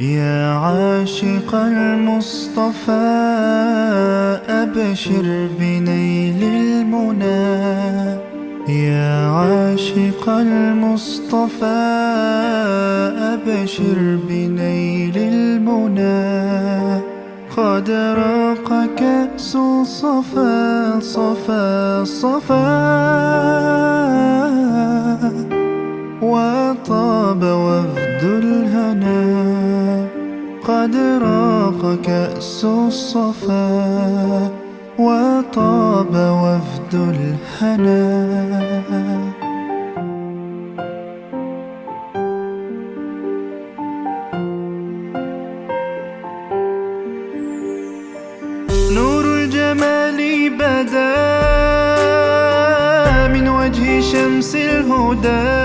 يا عاشق المصطفى أبشر بنيل المنى. يا عاشق المصطفى أبشر بنيل المنى. قد راق كأس صفا صفا صفا. وطاب وفد قد راق كأس الصفا وطاب وفد الهنا. نور الجمال بدا من وجه شمس الهدى.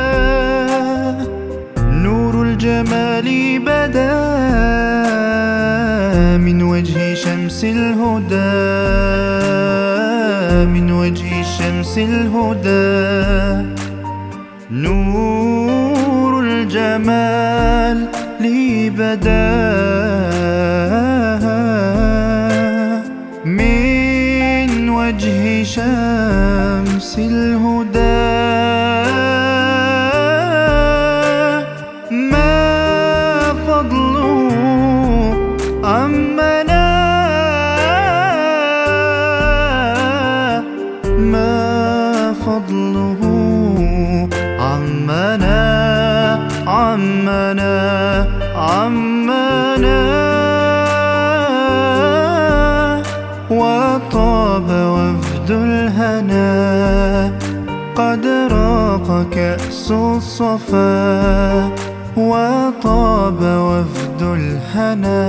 نور الجمال بدا وجه شمس الهدى من وجه شمس الهدى. نور الجمال لي بدا. ما فضله عمنا عمنا عمنا. وطاب وفد الهنا قد راق كأس الصفا. وطاب وفد الهنا.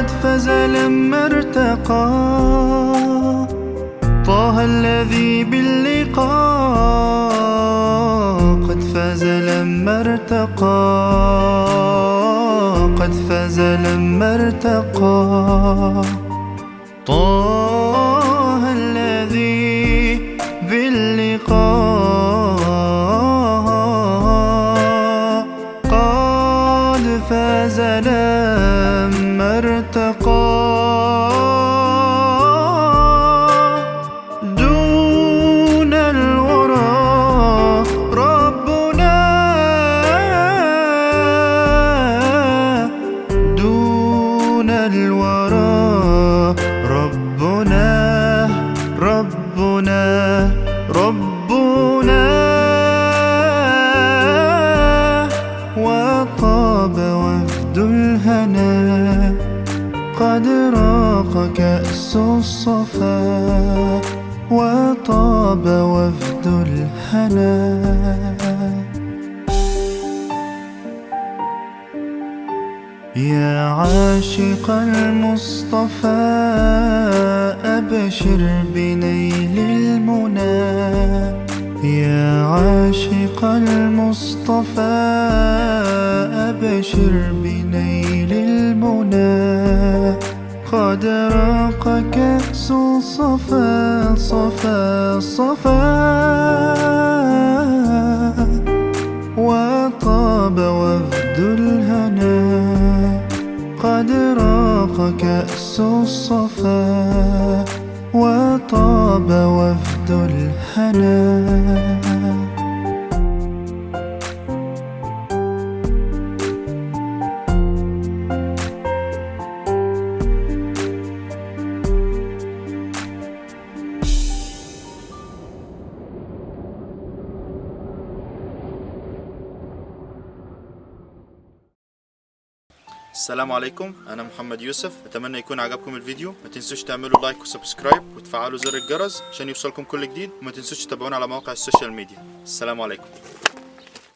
قد فاز لما ارتقى. طه الذي باللقاء. قد فاز لما ارتقى. قد فاز لما ارتقى. طه راق كأس الصفا وطاب وفد الهنا. يا عاشق المصطفى أبشر بنيل المنى. يا عاشق المصطفى أبشر بنيل قد راق كأس صفا صفا صفا وطاب وفد الهنا قد راق كأس الصفا وطاب وفد الهنا. السلام عليكم أنا محمد يوسف أتمنى يكون عجبكم الفيديو. ما تنسوش تعملوا like و subscribe وتفعلوا زر الجرس عشان يوصلكم كل جديد. وما تنسوش تتابعونا على مواقع ال social media. السلام عليكم.